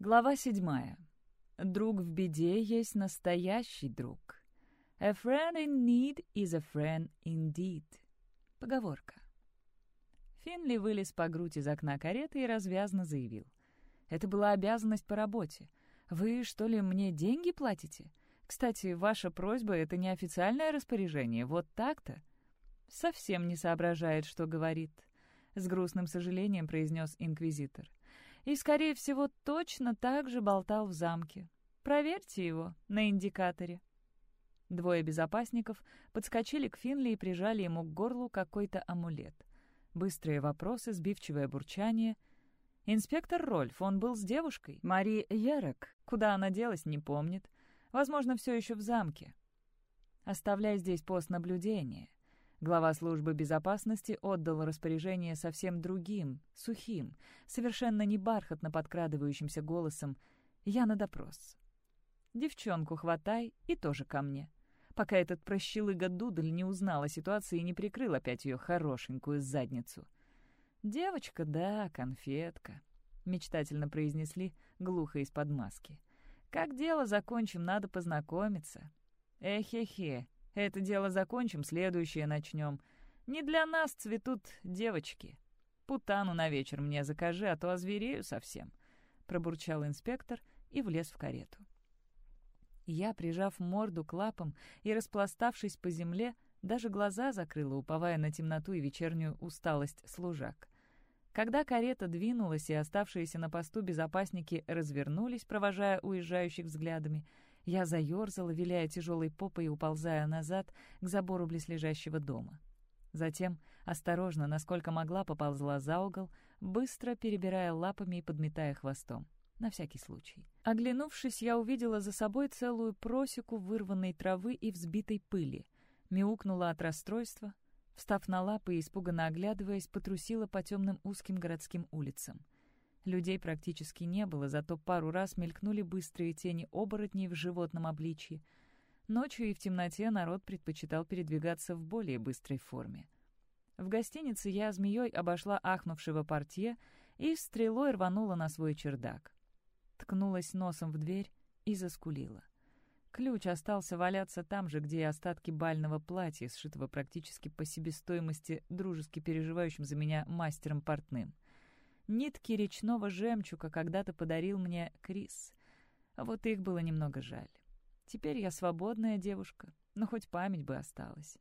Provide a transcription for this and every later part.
Глава седьмая. Друг в беде есть настоящий друг. A friend in need is a friend indeed. Поговорка. Финли вылез по грудь из окна кареты и развязно заявил. «Это была обязанность по работе. Вы, что ли, мне деньги платите? Кстати, ваша просьба — это не официальное распоряжение, вот так-то?» Совсем не соображает, что говорит. С грустным сожалением произнес инквизитор и, скорее всего, точно так же болтал в замке. Проверьте его на индикаторе. Двое безопасников подскочили к Финли и прижали ему к горлу какой-то амулет. Быстрые вопросы, сбивчивое бурчание. Инспектор Рольф, он был с девушкой. Мари Ярок. Куда она делась, не помнит. Возможно, все еще в замке. Оставляй здесь пост наблюдения. Глава службы безопасности отдал распоряжение совсем другим, сухим, совершенно не бархатно подкрадывающимся голосом «Я на допрос». «Девчонку хватай и тоже ко мне» пока этот прощелыга Дудль не узнал о ситуации и не прикрыл опять ее хорошенькую задницу. «Девочка, да, конфетка», — мечтательно произнесли глухо из-под маски. «Как дело закончим, надо познакомиться». «Эхе-хе, это дело закончим, следующее начнем. Не для нас цветут девочки. Путану на вечер мне закажи, а то озверею совсем», — пробурчал инспектор и влез в карету. Я, прижав морду к лапам и распластавшись по земле, даже глаза закрыла, уповая на темноту и вечернюю усталость служак. Когда карета двинулась и оставшиеся на посту безопасники развернулись, провожая уезжающих взглядами, я заерзала, виляя тяжелой попой и уползая назад к забору близлежащего дома. Затем, осторожно, насколько могла, поползла за угол, быстро перебирая лапами и подметая хвостом. На всякий случай. Оглянувшись, я увидела за собой целую просеку вырванной травы и взбитой пыли. Мяукнула от расстройства. Встав на лапы и испуганно оглядываясь, потрусила по темным узким городским улицам. Людей практически не было, зато пару раз мелькнули быстрые тени оборотней в животном обличье. Ночью и в темноте народ предпочитал передвигаться в более быстрой форме. В гостинице я змеей обошла ахнувшего портье и стрелой рванула на свой чердак. Ткнулась носом в дверь и заскулила. Ключ остался валяться там же, где и остатки бального платья, сшитого практически по себестоимости дружески переживающим за меня мастером портным — Нитки речного жемчуга когда-то подарил мне Крис. Вот их было немного жаль. Теперь я свободная девушка, но хоть память бы осталась.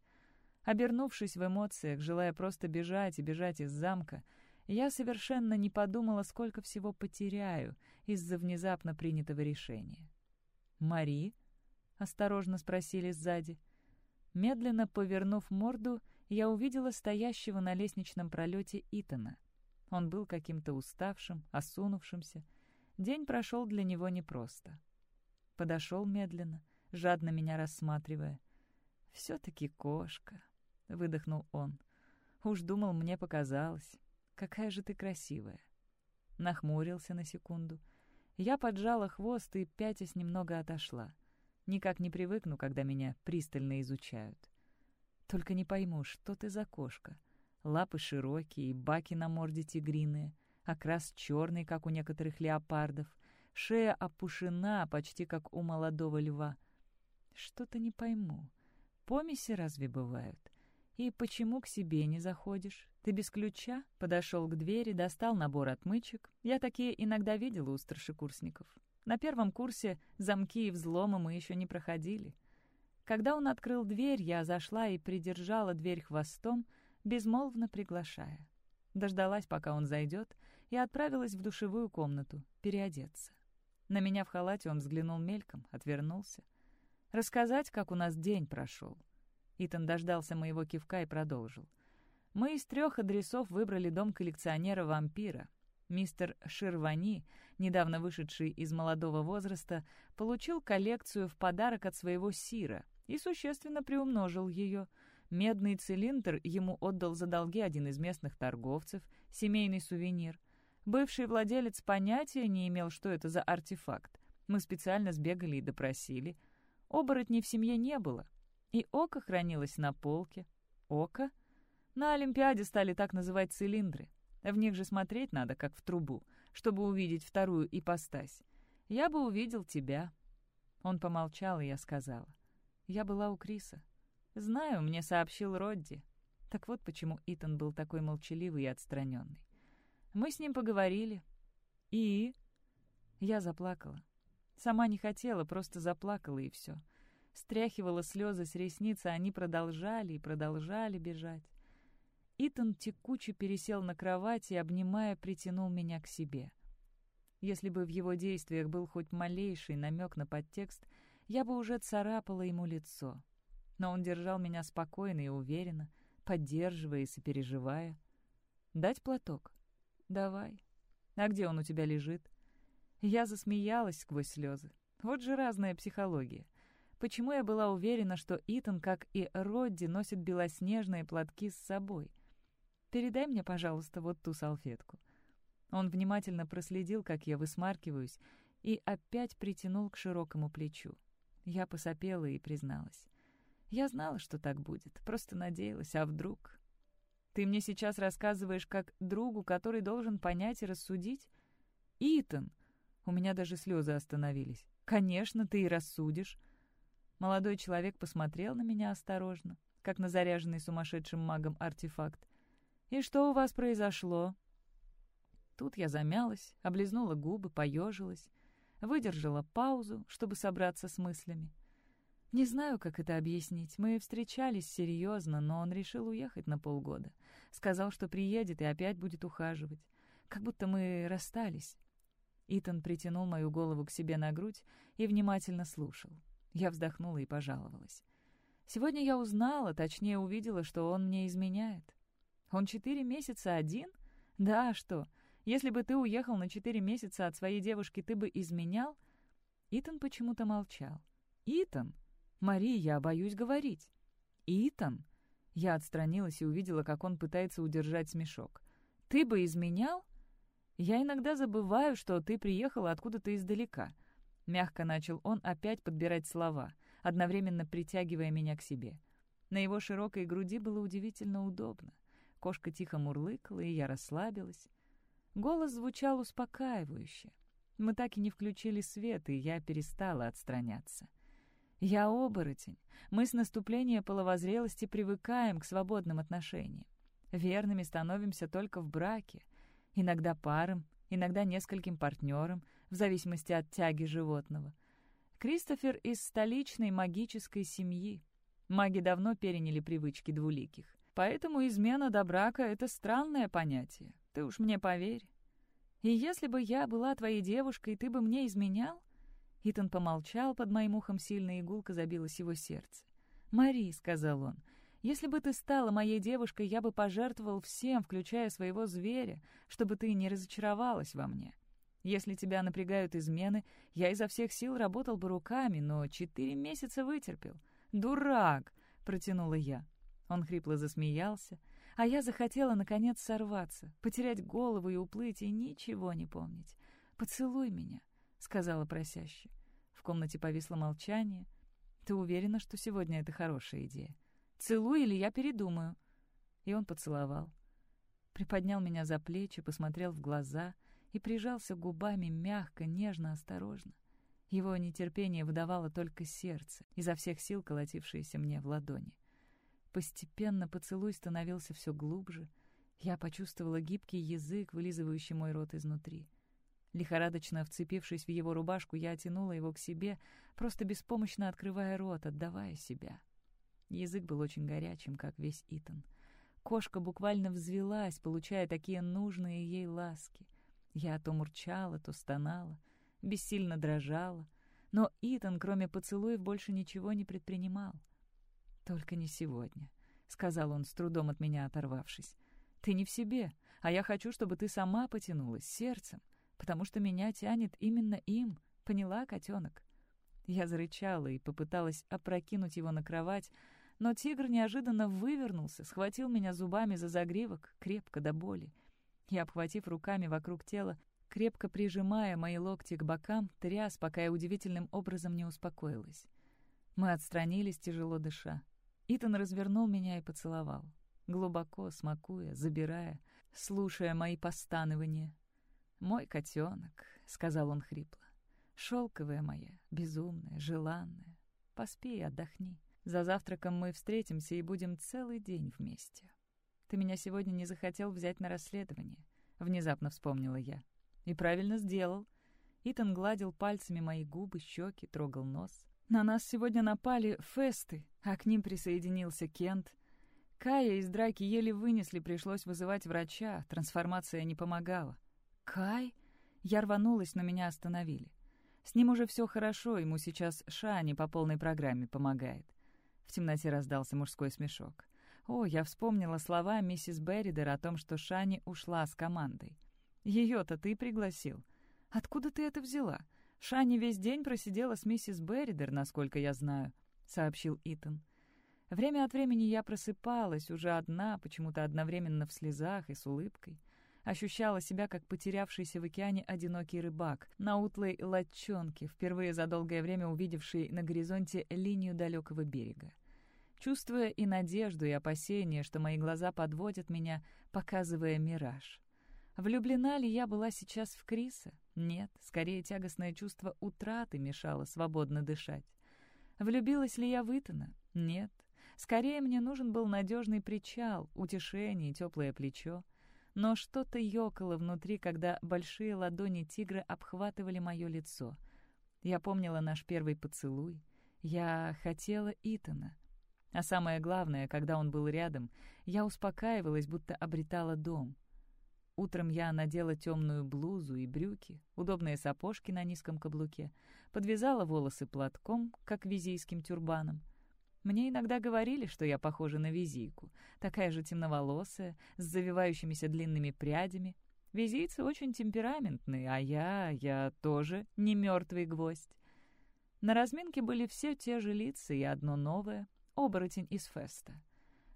Обернувшись в эмоциях, желая просто бежать и бежать из замка, я совершенно не подумала, сколько всего потеряю из-за внезапно принятого решения. «Мари?» — осторожно спросили сзади. Медленно повернув морду, я увидела стоящего на лестничном пролете Итана — он был каким-то уставшим, осунувшимся. День прошел для него непросто. Подошел медленно, жадно меня рассматривая. «Все-таки кошка», — выдохнул он. «Уж думал, мне показалось. Какая же ты красивая». Нахмурился на секунду. Я поджала хвост и, пятясь, немного отошла. Никак не привыкну, когда меня пристально изучают. Только не пойму, что ты за кошка. Лапы широкие, баки на морде тигриные, окрас черный, как у некоторых леопардов, шея опушена, почти как у молодого льва. Что-то не пойму. Помеси разве бывают? И почему к себе не заходишь? Ты без ключа? Подошел к двери, достал набор отмычек. Я такие иногда видела у старшекурсников. На первом курсе замки и взломы мы еще не проходили. Когда он открыл дверь, я зашла и придержала дверь хвостом, безмолвно приглашая. Дождалась, пока он зайдет, и отправилась в душевую комнату переодеться. На меня в халате он взглянул мельком, отвернулся. Рассказать, как у нас день прошел. Итан дождался моего кивка и продолжил. Мы из трех адресов выбрали дом коллекционера-вампира. Мистер Ширвани, недавно вышедший из молодого возраста, получил коллекцию в подарок от своего сира и существенно приумножил ее — Медный цилиндр ему отдал за долги один из местных торговцев, семейный сувенир. Бывший владелец понятия не имел, что это за артефакт. Мы специально сбегали и допросили. Оборотней в семье не было. И око хранилось на полке. Око? На Олимпиаде стали так называть цилиндры. В них же смотреть надо, как в трубу, чтобы увидеть вторую ипостась, я бы увидел тебя». Он помолчал, и я сказала. «Я была у Криса. Знаю, мне сообщил Родди. Так вот почему Итан был такой молчаливый и отстраненный. Мы с ним поговорили. И... Я заплакала. Сама не хотела, просто заплакала, и все. Стряхивала слезы с ресниц, а они продолжали и продолжали бежать. Итан текуче пересел на кровать и, обнимая, притянул меня к себе. Если бы в его действиях был хоть малейший намек на подтекст, я бы уже царапала ему лицо. Но он держал меня спокойно и уверенно, поддерживая и сопереживая. «Дать платок?» «Давай. А где он у тебя лежит?» Я засмеялась сквозь слезы. Вот же разная психология. Почему я была уверена, что Итан, как и Родди, носит белоснежные платки с собой? Передай мне, пожалуйста, вот ту салфетку. Он внимательно проследил, как я высмаркиваюсь, и опять притянул к широкому плечу. Я посопела и призналась. Я знала, что так будет, просто надеялась, а вдруг... Ты мне сейчас рассказываешь как другу, который должен понять и рассудить? Итан! У меня даже слезы остановились. Конечно, ты и рассудишь. Молодой человек посмотрел на меня осторожно, как на заряженный сумасшедшим магом артефакт. «И что у вас произошло?» Тут я замялась, облизнула губы, поежилась, выдержала паузу, чтобы собраться с мыслями. Не знаю, как это объяснить. Мы встречались серьезно, но он решил уехать на полгода. Сказал, что приедет и опять будет ухаживать. Как будто мы расстались. Итан притянул мою голову к себе на грудь и внимательно слушал. Я вздохнула и пожаловалась. Сегодня я узнала, точнее увидела, что он мне изменяет. Он четыре месяца один? Да, что? Если бы ты уехал на четыре месяца от своей девушки, ты бы изменял? Итан почему-то молчал. Итан? «Мари, я боюсь говорить». «Итан?» Я отстранилась и увидела, как он пытается удержать смешок. «Ты бы изменял?» «Я иногда забываю, что ты приехала откуда-то издалека». Мягко начал он опять подбирать слова, одновременно притягивая меня к себе. На его широкой груди было удивительно удобно. Кошка тихо мурлыкала, и я расслабилась. Голос звучал успокаивающе. Мы так и не включили свет, и я перестала отстраняться. Я оборотень. Мы с наступления половозрелости привыкаем к свободным отношениям. Верными становимся только в браке. Иногда парам, иногда нескольким партнерам, в зависимости от тяги животного. Кристофер из столичной магической семьи. Маги давно переняли привычки двуликих. Поэтому измена до брака — это странное понятие. Ты уж мне поверь. И если бы я была твоей девушкой, ты бы мне изменял? Итан помолчал, под моим ухом сильно игулка забилось его сердце. «Мари», — сказал он, — «если бы ты стала моей девушкой, я бы пожертвовал всем, включая своего зверя, чтобы ты не разочаровалась во мне. Если тебя напрягают измены, я изо всех сил работал бы руками, но четыре месяца вытерпел». «Дурак!» — протянула я. Он хрипло засмеялся, а я захотела, наконец, сорваться, потерять голову и уплыть, и ничего не помнить. «Поцелуй меня», — сказала просяще комнате повисло молчание. «Ты уверена, что сегодня это хорошая идея? Целуй, или я передумаю?» И он поцеловал. Приподнял меня за плечи, посмотрел в глаза и прижался губами мягко, нежно, осторожно. Его нетерпение выдавало только сердце, изо всех сил колотившееся мне в ладони. Постепенно поцелуй становился все глубже. Я почувствовала гибкий язык, вылизывающий мой рот изнутри. Лихорадочно вцепившись в его рубашку, я оттянула его к себе, просто беспомощно открывая рот, отдавая себя. Язык был очень горячим, как весь Итан. Кошка буквально взвелась, получая такие нужные ей ласки. Я то мурчала, то стонала, бессильно дрожала. Но Итан, кроме поцелуев, больше ничего не предпринимал. «Только не сегодня», — сказал он, с трудом от меня оторвавшись. «Ты не в себе, а я хочу, чтобы ты сама потянулась сердцем потому что меня тянет именно им. Поняла, котенок?» Я зарычала и попыталась опрокинуть его на кровать, но тигр неожиданно вывернулся, схватил меня зубами за загривок, крепко до боли. И, обхватив руками вокруг тела, крепко прижимая мои локти к бокам, тряс, пока я удивительным образом не успокоилась. Мы отстранились, тяжело дыша. Итан развернул меня и поцеловал, глубоко смакуя, забирая, слушая мои постанывания, «Мой котенок», — сказал он хрипло. «Шелковая моя, безумная, желанная. Поспи и отдохни. За завтраком мы встретимся и будем целый день вместе. Ты меня сегодня не захотел взять на расследование», — внезапно вспомнила я. «И правильно сделал». Итан гладил пальцами мои губы, щеки, трогал нос. «На нас сегодня напали фесты, а к ним присоединился Кент. Кая из драки еле вынесли, пришлось вызывать врача, трансформация не помогала». «Кай?» Я рванулась, но меня остановили. С ним уже все хорошо, ему сейчас Шани по полной программе помогает. В темноте раздался мужской смешок. О, я вспомнила слова миссис Берридер о том, что Шани ушла с командой. Ее-то ты пригласил. Откуда ты это взяла? Шани весь день просидела с миссис Берридер, насколько я знаю, сообщил Итан. Время от времени я просыпалась, уже одна, почему-то одновременно в слезах и с улыбкой. Ощущала себя, как потерявшийся в океане одинокий рыбак на утлой лодчонке, впервые за долгое время увидевший на горизонте линию далекого берега. Чувствуя и надежду, и опасение, что мои глаза подводят меня, показывая мираж. Влюблена ли я была сейчас в Криса? Нет, скорее тягостное чувство утраты мешало свободно дышать. Влюбилась ли я в Итана? Нет. Скорее мне нужен был надежный причал, утешение, теплое плечо но что-то ёкало внутри, когда большие ладони тигра обхватывали мое лицо. Я помнила наш первый поцелуй. Я хотела Итана. А самое главное, когда он был рядом, я успокаивалась, будто обретала дом. Утром я надела темную блузу и брюки, удобные сапожки на низком каблуке, подвязала волосы платком, как визийским тюрбаном — мне иногда говорили, что я похожа на визийку, такая же темноволосая, с завивающимися длинными прядями. Визийцы очень темпераментные, а я, я тоже не мертвый гвоздь. На разминке были все те же лица и одно новое — оборотень из феста.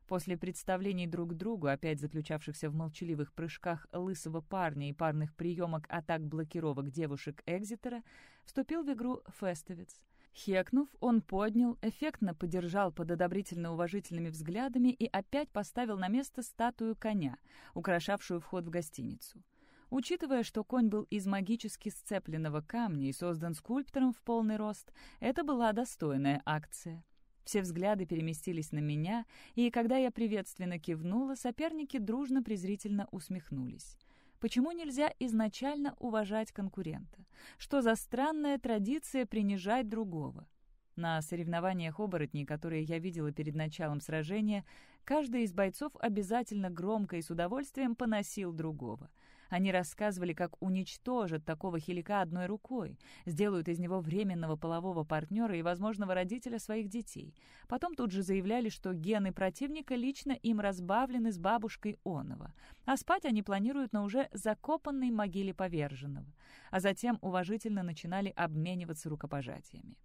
После представлений друг другу, опять заключавшихся в молчаливых прыжках лысого парня и парных приемок атак блокировок девушек Экзитера, вступил в игру фестовец — Хекнув, он поднял, эффектно подержал под одобрительно-уважительными взглядами и опять поставил на место статую коня, украшавшую вход в гостиницу. Учитывая, что конь был из магически сцепленного камня и создан скульптором в полный рост, это была достойная акция. Все взгляды переместились на меня, и когда я приветственно кивнула, соперники дружно презрительно усмехнулись. Почему нельзя изначально уважать конкурента? Что за странная традиция принижать другого? На соревнованиях оборотней, которые я видела перед началом сражения, каждый из бойцов обязательно громко и с удовольствием поносил другого. Они рассказывали, как уничтожат такого хилика одной рукой, сделают из него временного полового партнера и возможного родителя своих детей. Потом тут же заявляли, что гены противника лично им разбавлены с бабушкой Онова, а спать они планируют на уже закопанной могиле поверженного. А затем уважительно начинали обмениваться рукопожатиями.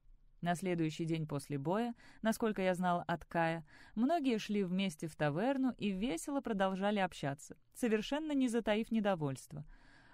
На следующий день после боя, насколько я знала от Кая, многие шли вместе в таверну и весело продолжали общаться, совершенно не затаив недовольства.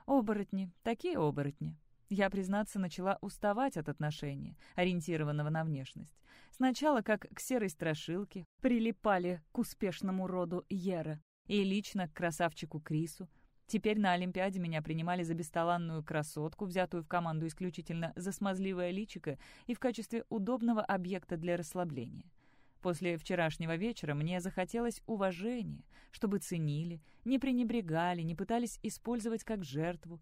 Оборотни, такие оборотни. Я, признаться, начала уставать от отношения, ориентированного на внешность. Сначала, как к серой страшилке, прилипали к успешному роду Ера, и лично к красавчику Крису, Теперь на Олимпиаде меня принимали за бесталанную красотку, взятую в команду исключительно за смазливое личико и в качестве удобного объекта для расслабления. После вчерашнего вечера мне захотелось уважения, чтобы ценили, не пренебрегали, не пытались использовать как жертву.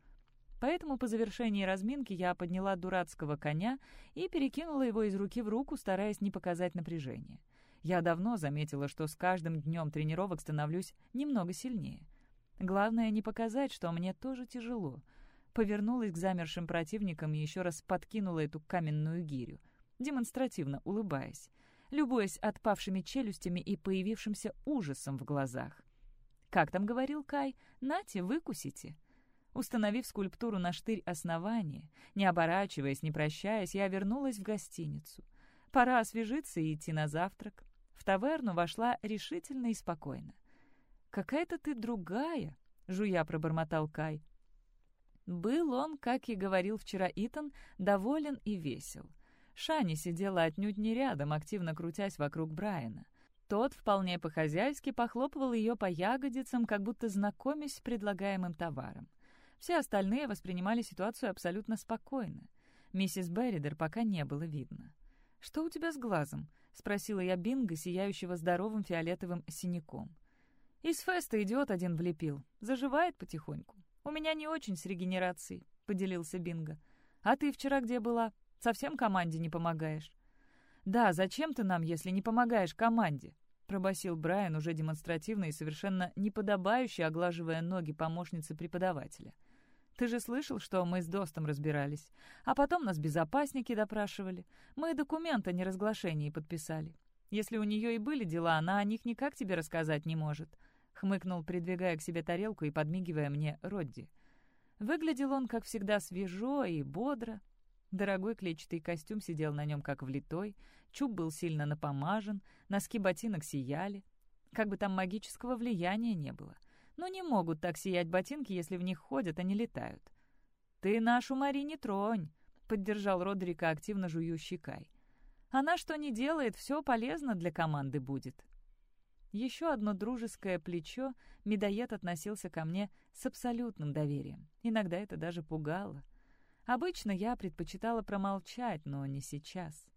Поэтому по завершении разминки я подняла дурацкого коня и перекинула его из руки в руку, стараясь не показать напряжения. Я давно заметила, что с каждым днем тренировок становлюсь немного сильнее — Главное не показать, что мне тоже тяжело. Повернулась к замершим противникам и еще раз подкинула эту каменную гирю, демонстративно улыбаясь, любуясь отпавшими челюстями и появившимся ужасом в глазах. «Как там говорил Кай? Нате, выкусите!» Установив скульптуру на штырь основания, не оборачиваясь, не прощаясь, я вернулась в гостиницу. Пора освежиться и идти на завтрак. В таверну вошла решительно и спокойно. «Какая-то ты другая», — жуя пробормотал Кай. Был он, как и говорил вчера Итан, доволен и весел. Шани сидела отнюдь не рядом, активно крутясь вокруг Брайана. Тот вполне по-хозяйски похлопывал ее по ягодицам, как будто знакомясь с предлагаемым товаром. Все остальные воспринимали ситуацию абсолютно спокойно. Миссис Берридер пока не было видно. «Что у тебя с глазом?» — спросила я Бинга, сияющего здоровым фиолетовым синяком. «Из феста идиот один влепил. Заживает потихоньку. У меня не очень с регенерацией», — поделился Бинго. «А ты вчера где была? Совсем команде не помогаешь?» «Да, зачем ты нам, если не помогаешь команде?» — пробасил Брайан уже демонстративно и совершенно неподобающе, оглаживая ноги помощницы преподавателя. «Ты же слышал, что мы с Достом разбирались. А потом нас безопасники допрашивали. Мы документы о неразглашении подписали. Если у нее и были дела, она о них никак тебе рассказать не может», — хмыкнул, придвигая к себе тарелку и подмигивая мне Родди. Выглядел он, как всегда, свежо и бодро, Дорогой клетчатый костюм сидел на нем как влитой, чуб был сильно напомажен, носки ботинок сияли. Как бы там магического влияния не было. Но не могут так сиять ботинки, если в них ходят, а не летают. «Ты нашу Мари не тронь», — поддержал Родрика активно жующий Кай. «Она что не делает, все полезно для команды будет». Еще одно дружеское плечо медоед относился ко мне с абсолютным доверием. Иногда это даже пугало. Обычно я предпочитала промолчать, но не сейчас.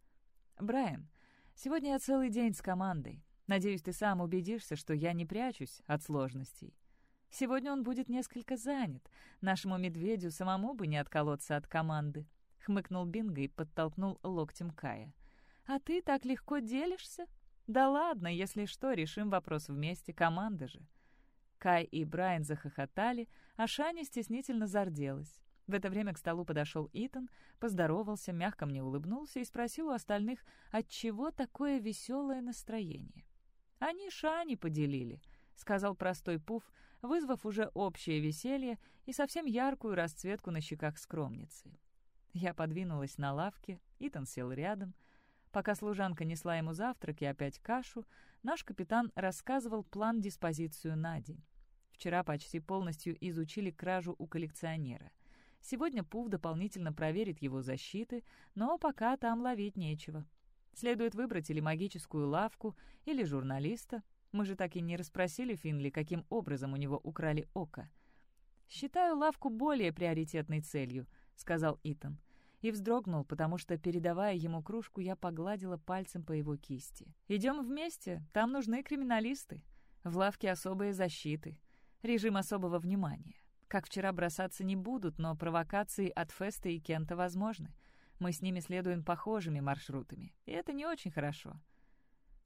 «Брайан, сегодня я целый день с командой. Надеюсь, ты сам убедишься, что я не прячусь от сложностей. Сегодня он будет несколько занят. Нашему медведю самому бы не отколоться от команды», — хмыкнул Бинго и подтолкнул локтем Кая. «А ты так легко делишься? Да ладно, если что, решим вопрос вместе, команда же». Кай и Брайан захохотали, а Шаня стеснительно зарделась. В это время к столу подошел Итан, поздоровался, мягко мне улыбнулся и спросил у остальных, отчего такое веселое настроение. «Они шани поделили», — сказал простой Пуф, вызвав уже общее веселье и совсем яркую расцветку на щеках скромницы. Я подвинулась на лавке, Итан сел рядом. Пока служанка несла ему завтрак и опять кашу, наш капитан рассказывал план диспозицию на день. Вчера почти полностью изучили кражу у коллекционера — Сегодня Пуф дополнительно проверит его защиты, но пока там ловить нечего. Следует выбрать или магическую лавку, или журналиста. Мы же так и не расспросили Финли, каким образом у него украли око. «Считаю лавку более приоритетной целью», — сказал Итан. И вздрогнул, потому что, передавая ему кружку, я погладила пальцем по его кисти. «Идем вместе, там нужны криминалисты. В лавке особые защиты, режим особого внимания. Как вчера бросаться не будут, но провокации от Феста и Кента возможны. Мы с ними следуем похожими маршрутами, и это не очень хорошо.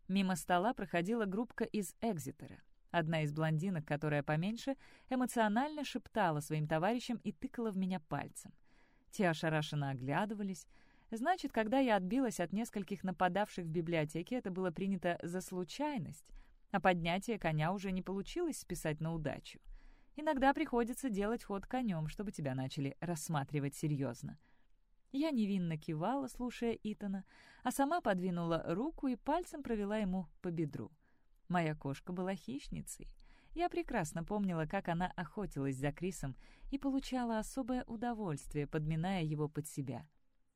Мимо стола проходила группка из Экзитера. Одна из блондинок, которая поменьше, эмоционально шептала своим товарищам и тыкала в меня пальцем. Те ошарашенно оглядывались. Значит, когда я отбилась от нескольких нападавших в библиотеке, это было принято за случайность, а поднятие коня уже не получилось списать на удачу. Иногда приходится делать ход конем, чтобы тебя начали рассматривать серьезно. Я невинно кивала, слушая Итана, а сама подвинула руку и пальцем провела ему по бедру. Моя кошка была хищницей. Я прекрасно помнила, как она охотилась за Крисом и получала особое удовольствие, подминая его под себя.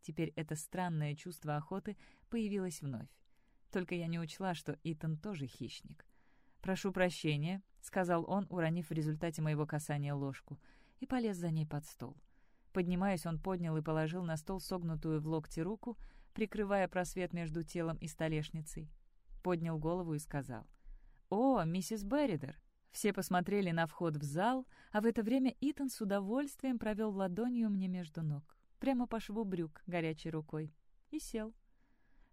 Теперь это странное чувство охоты появилось вновь. Только я не учла, что Итан тоже хищник. «Прошу прощения», — сказал он, уронив в результате моего касания ложку, и полез за ней под стол. Поднимаясь, он поднял и положил на стол согнутую в локте руку, прикрывая просвет между телом и столешницей. Поднял голову и сказал. «О, миссис Берридер!» Все посмотрели на вход в зал, а в это время Итан с удовольствием провел ладонью мне между ног, прямо по шву брюк, горячей рукой, и сел.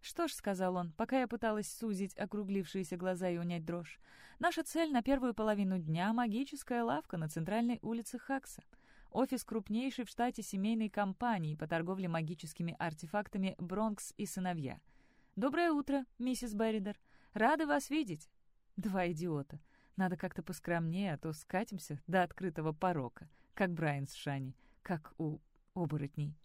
«Что ж», — сказал он, пока я пыталась сузить округлившиеся глаза и унять дрожь, «наша цель на первую половину дня — магическая лавка на центральной улице Хакса, офис крупнейшей в штате семейной компании по торговле магическими артефактами «Бронкс и сыновья». «Доброе утро, миссис Берридер. Рады вас видеть». Два идиота. Надо как-то поскромнее, а то скатимся до открытого порока, как Брайан с Шани, как у оборотней.